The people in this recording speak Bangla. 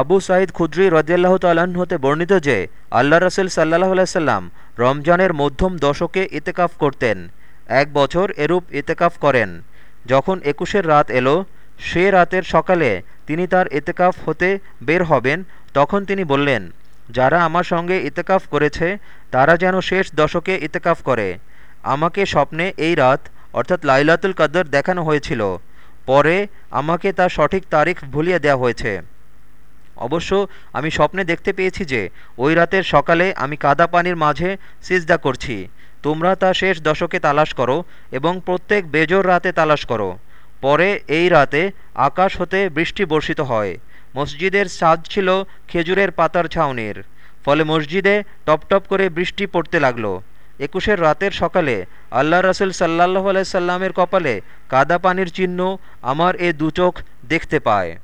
আবু সাঈদ খুদ্রি রদিয়াল্লাহ তাল্লাহ্ন হতে বর্ণিত যে, আল্লাহ রসুল সাল্লাহ আলাইসাল্লাম রমজানের মধ্যম দশকে ইতেকাফ করতেন, এক বছর এরূপ ইতেকাফ করেন। যখন একুশের রাত এলো, সে রাতের সকালে তিনি তার ইতেকাফ হতে বের হবেন, তখন তিনি বললেন, যারা আমার সঙ্গে ইতেকাফ করেছে, তারা যেন শেষ দশকে ইতেকাফ করে। আমাকে স্বপ্নে এই রাত, অর্থাৎ লাইলাতুল কদর দেখানো হয়েছিল। পরে আমাকে তার সঠিক তারিখ ভুলিয়ে দেওয়া হয়েছে। অবশ্য আমি স্বপ্নে দেখতে পেয়েছি যে, ওই রাতের সকালে আমি কাদা পানির মাঝে সিজদা করছি। তোমরা তা শেষ দশকে তালাশ করো এবং প্রত্যেক বেজোর রাতে তালাশ করো। পরে এই রাতে আকাশ হতে বৃষ্টি বর্ষিত হয়। মসজিদের সাজ ছিল খেজুরের পাতার ছাউনির। ফলে মসজিদে টপটপ করে বৃষ্টি পড়তে লাগল। একুশের রাতের সকালে আল্লাহ রসুল সাল্লাহ আলাইসাল্লামের কপালে কাদা পানির চিহ্ন আমার এ দুচোখ দেখতে পায়।